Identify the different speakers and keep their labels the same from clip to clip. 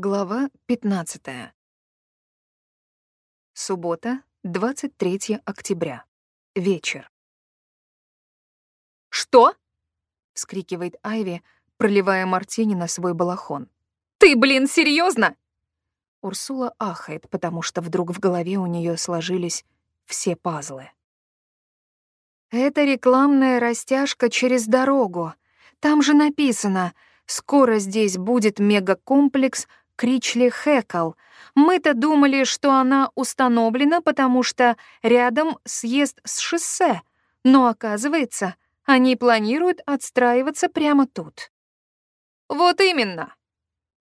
Speaker 1: Глава 15. Суббота, 23 октября. Вечер.
Speaker 2: «Что?»
Speaker 1: — вскрикивает Айви, проливая мартини на свой балахон.
Speaker 2: «Ты, блин, серьезно?
Speaker 1: Урсула ахает, потому что вдруг в голове у нее сложились все пазлы. «Это рекламная растяжка через дорогу. Там же написано «Скоро здесь будет мегакомплекс Кричли Хэкл. Мы-то думали, что она установлена, потому что рядом съезд с шоссе, но оказывается, они планируют отстраиваться прямо тут.
Speaker 2: Вот именно.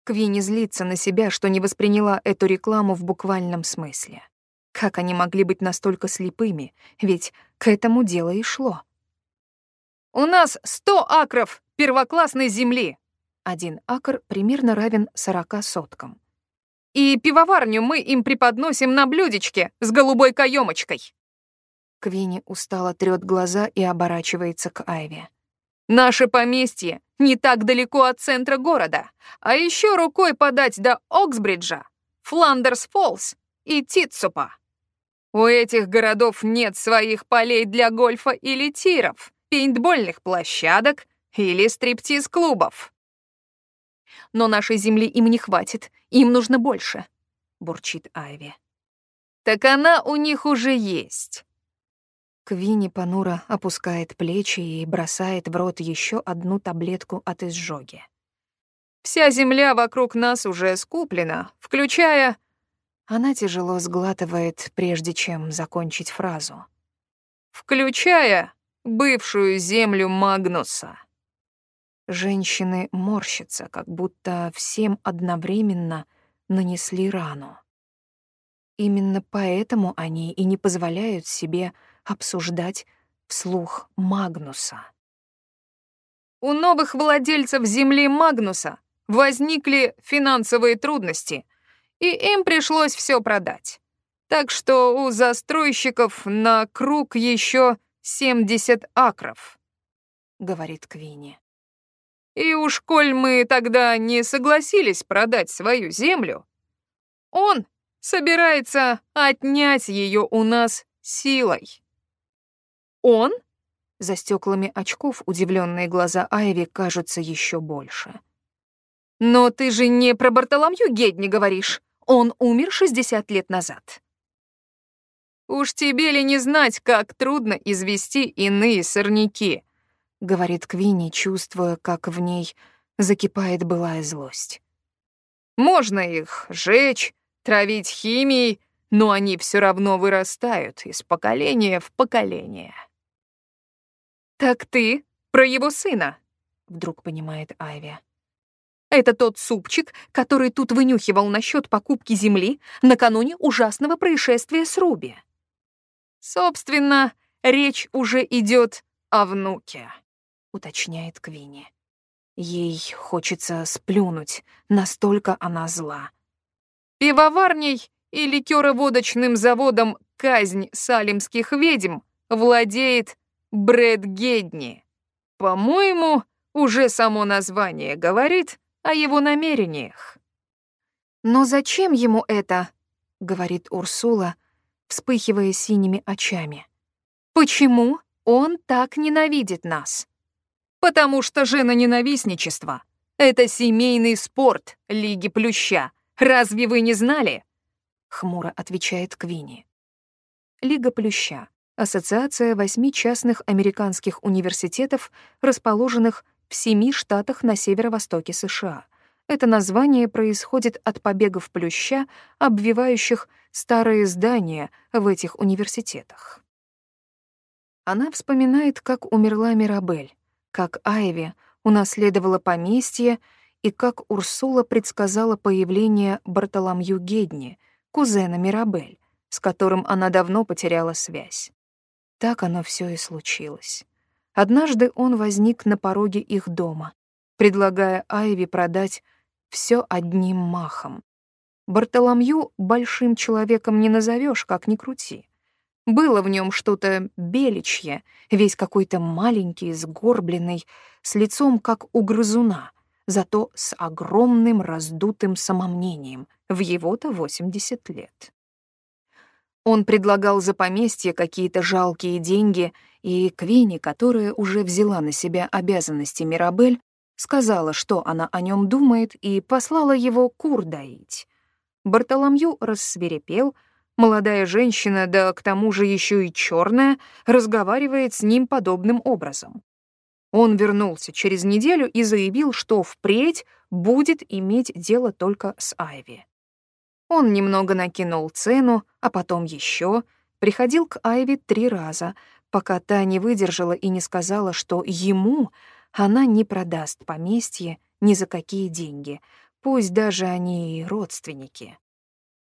Speaker 1: Квинни злится на себя, что не восприняла эту рекламу в буквальном смысле. Как они могли быть настолько слепыми, ведь к этому дело и шло.
Speaker 2: «У нас сто акров первоклассной земли!»
Speaker 1: Один акр примерно равен 40 соткам.
Speaker 2: И пивоварню мы им преподносим на блюдечке с голубой каемочкой.
Speaker 1: Квинни устало трёт глаза и оборачивается к Айве.
Speaker 2: Наше поместье не так далеко от центра города, а еще рукой подать до Оксбриджа, Фландерс-Фоллс и Титсупа. У этих городов нет своих полей для гольфа или тиров, пейнтбольных площадок или стриптиз-клубов
Speaker 1: но нашей земли им не хватит, им нужно больше», — бурчит Айви.
Speaker 2: «Так она у них уже есть».
Speaker 1: Квинни понуро опускает плечи и бросает в рот еще одну таблетку от изжоги.
Speaker 2: «Вся земля вокруг нас уже скуплена, включая...»
Speaker 1: Она тяжело сглатывает, прежде чем закончить фразу.
Speaker 2: «Включая бывшую землю Магнуса».
Speaker 1: Женщины морщатся, как будто всем одновременно нанесли рану. Именно поэтому они и не позволяют себе обсуждать вслух Магнуса.
Speaker 2: У новых владельцев земли Магнуса возникли финансовые трудности, и им пришлось все продать. Так что у застройщиков на круг еще 70 акров, говорит Квинни. И уж коль мы тогда не согласились продать свою землю, он собирается отнять ее у нас силой.
Speaker 1: Он? За стеклами очков удивленные глаза Айви кажутся еще больше.
Speaker 2: Но ты же не про Бартоломью Гедни говоришь. Он умер 60 лет назад. Уж тебе ли не знать, как трудно извести иные сорняки,
Speaker 1: говорит Квинни, чувствуя, как в ней закипает былая злость.
Speaker 2: Можно их жечь, травить химией, но они все равно вырастают из поколения в поколение. Так ты про его сына, вдруг понимает Айви. Это тот супчик, который тут вынюхивал насчет покупки земли накануне ужасного происшествия с Руби. Собственно, речь уже идет о внуке
Speaker 1: уточняет Квинни. Ей хочется сплюнуть, настолько она зла.
Speaker 2: Пивоварней и ликероводочным заводом «Казнь салимских ведьм» владеет Брэд Гедни. По-моему, уже само название говорит о его намерениях.
Speaker 1: «Но зачем ему это?» — говорит Урсула, вспыхивая синими очами. «Почему он так ненавидит нас?»
Speaker 2: Потому что жена-ненавистничество — это семейный спорт Лиги Плюща. Разве вы не знали?»
Speaker 1: Хмуро отвечает Квинни. Лига Плюща — ассоциация восьми частных американских университетов, расположенных в семи штатах на северо-востоке США. Это название происходит от побегов плюща, обвивающих старые здания в этих университетах. Она вспоминает, как умерла Мирабель, как Айви унаследовала поместье и как Урсула предсказала появление Бартоломью Гедни, кузена Мирабель, с которым она давно потеряла связь. Так оно все и случилось. Однажды он возник на пороге их дома, предлагая Айви продать все одним махом. Бартоломью большим человеком не назовешь, как ни крути. Было в нем что-то беличье, весь какой-то маленький, сгорбленный, с лицом, как у грызуна, зато с огромным раздутым самомнением, в его-то 80 лет. Он предлагал за поместье какие-то жалкие деньги, и Квинни, которая уже взяла на себя обязанности Мирабель, сказала, что она о нем думает, и послала его кур доить. Бартоломью рассверепел, молодая женщина, да к тому же еще и черная, разговаривает с ним подобным образом. Он вернулся через неделю и заявил, что впредь будет иметь дело только с Айви. Он немного накинул цену, а потом еще, приходил к Айви три раза, пока та не выдержала и не сказала, что ему она не продаст поместье ни за какие деньги, пусть даже они и родственники.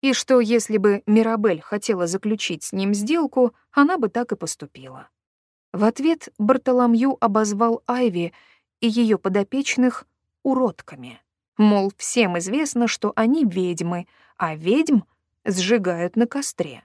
Speaker 1: И что если бы Мирабель хотела заключить с ним сделку, она бы так и поступила. В ответ Бартоломью обозвал Айви и ее подопечных уродками. Мол, всем известно, что они ведьмы, а ведьм сжигают на костре.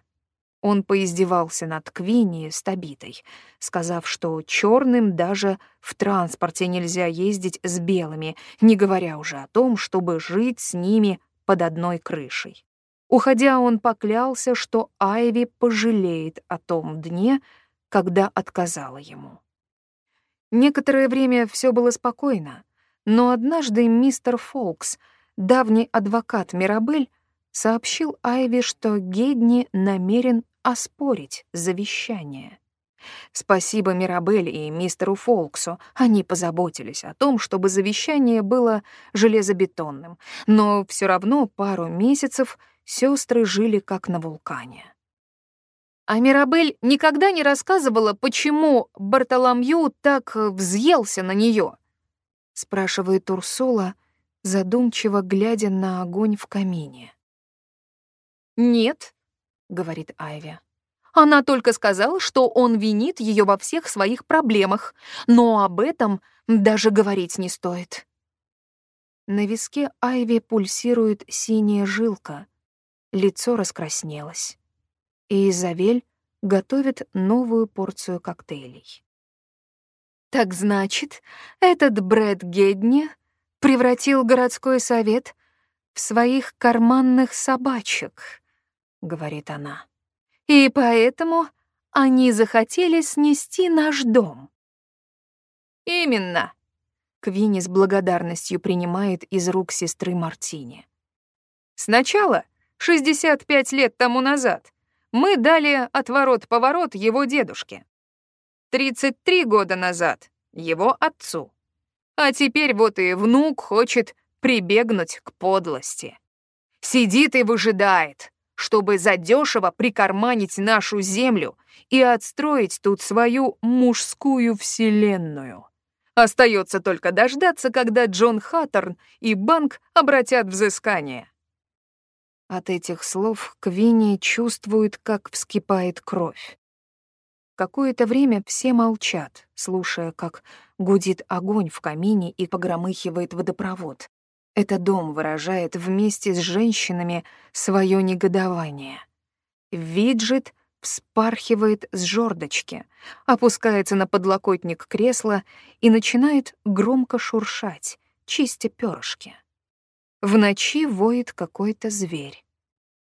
Speaker 1: Он поиздевался над Квинни с Табитой, сказав, что черным даже в транспорте нельзя ездить с белыми, не говоря уже о том, чтобы жить с ними под одной крышей. Уходя, он поклялся, что Айви пожалеет о том дне, когда отказала ему. Некоторое время все было спокойно, но однажды мистер Фолкс, давний адвокат Мирабель, сообщил Айви, что Гедни намерен оспорить завещание. Спасибо Мирабель и мистеру Фолксу, они позаботились о том, чтобы завещание было железобетонным, но все равно пару месяцев сестры жили как на вулкане. А Мирабель никогда не рассказывала, почему Бартоломью так взъелся на нее, спрашивает Урсула, задумчиво глядя на огонь в камине. «Нет», — говорит Айви. «Она только сказала, что он винит ее во всех своих проблемах, но об этом даже говорить не стоит». На виске Айви пульсирует синяя жилка, лицо раскраснелось. И Изавель готовит новую порцию коктейлей. «Так значит, этот Брэд Гедни превратил городской совет в своих карманных собачек», — говорит она. «И поэтому они захотели снести наш дом». «Именно», — Квинни с благодарностью принимает из рук сестры Мартини. «Сначала, 65 лет тому назад, мы дали отворот-поворот его дедушке. 33 года назад — его отцу. А теперь вот и внук хочет прибегнуть к подлости. Сидит и выжидает, чтобы задешево прикарманить нашу землю и отстроить тут свою мужскую вселенную. Остается только дождаться, когда Джон Хаттерн и банк обратят взыскание. От этих слов Квинни чувствует, как вскипает кровь. Какое-то время все молчат, слушая, как гудит огонь в камине и погромыхивает водопровод. Это дом выражает вместе с женщинами свое негодование. Виджет вспархивает с жердочки, опускается на подлокотник кресла и начинает громко шуршать, чистя перышки. В ночи воет какой-то зверь,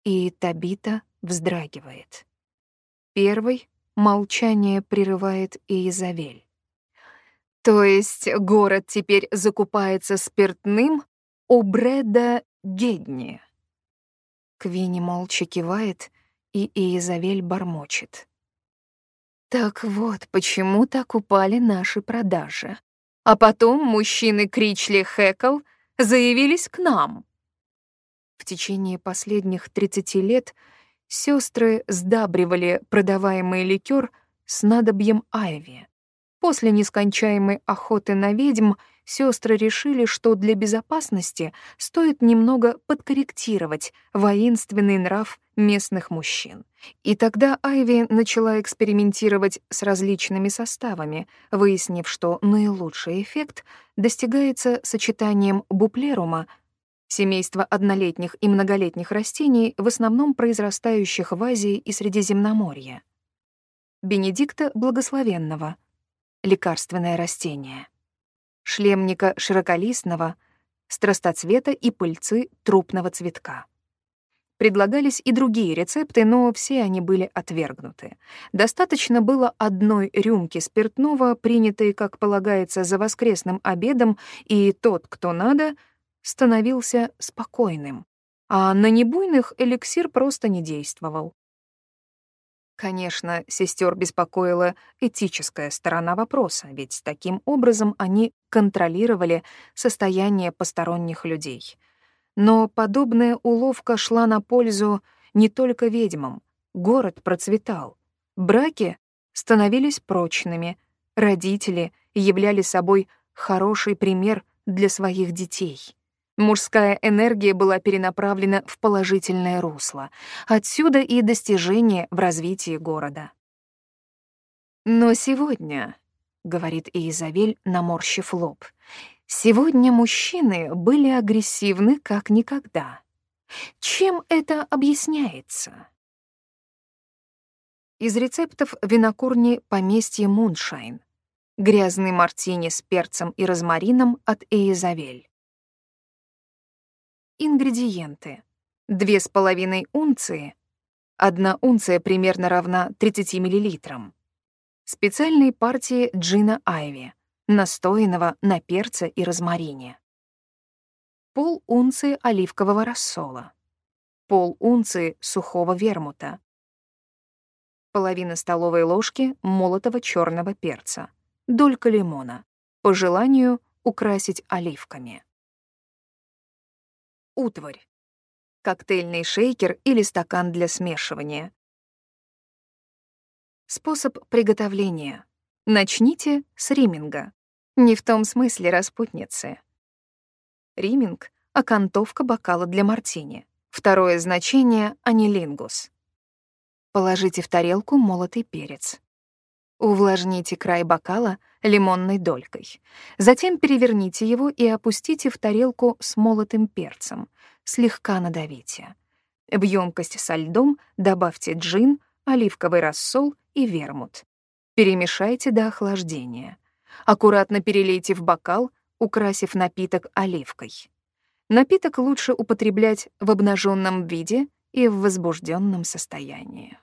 Speaker 1: и Табита вздрагивает. Первый молчание прерывает Изавель. То есть город теперь закупается спиртным у Брэда Гедни. Квинни молча кивает, и Изавель бормочет. Так вот, почему так упали наши продажи. А потом мужчины Кричли Хэкл заявились к нам. В течение последних 30 лет сестры сдабривали продаваемый ликер с надобьем айви. После нескончаемой охоты на ведьм сестры решили, что для безопасности стоит немного подкорректировать воинственный нрав местных мужчин. И тогда Айви начала экспериментировать с различными составами, выяснив, что наилучший эффект достигается сочетанием буплерума, семейства однолетних и многолетних растений, в основном произрастающих в Азии и Средиземноморье. Бенедикта Благословенного — лекарственное растение. шлемника широколистного, страстоцвета и пыльцы трупного цветка. Предлагались и другие рецепты, но все они были отвергнуты. Достаточно было одной рюмки спиртного, принятой, как полагается, за воскресным обедом, и тот, кто надо, становился спокойным. А на небуйных эликсир просто не действовал. Конечно, сестер беспокоила этическая сторона вопроса, ведь таким образом они контролировали состояние посторонних людей — но подобная уловка шла на пользу не только ведьмам. Город процветал. Браки становились прочными. Родители являли собой хороший пример для своих детей. Мужская энергия была перенаправлена в положительное русло. Отсюда и достижения в развитии города. «Но сегодня», — говорит Изавель, наморщив лоб, Сегодня мужчины были агрессивны как никогда. Чем это объясняется? Из рецептов винокурни поместье Муншайн. Грязный мартини с перцем и розмарином от Эизавель. Ингредиенты. Две с половиной унции. Одна унция примерно равна 30 мл. Специальные партии джина Айви настоянного на перце и розмарине. Пол унции оливкового рассола. Пол унции сухого вермута. Половина столовой ложки молотого черного перца. Долька лимона. По желанию украсить оливками. Утварь. Коктейльный шейкер или стакан для смешивания. Способ приготовления. Начните с риминга. Не в том смысле распутницы. Риминг — окантовка бокала для мартини. Второе значение — анилингус. Положите в тарелку молотый перец. Увлажните край бокала лимонной долькой. Затем переверните его и опустите в тарелку с молотым перцем. Слегка надавите. В емкость со льдом добавьте джин, оливковый рассол и вермут. Перемешайте до охлаждения. Аккуратно перелейте в бокал, украсив напиток оливкой. Напиток лучше употреблять в обнаженном виде и в возбужденном состоянии.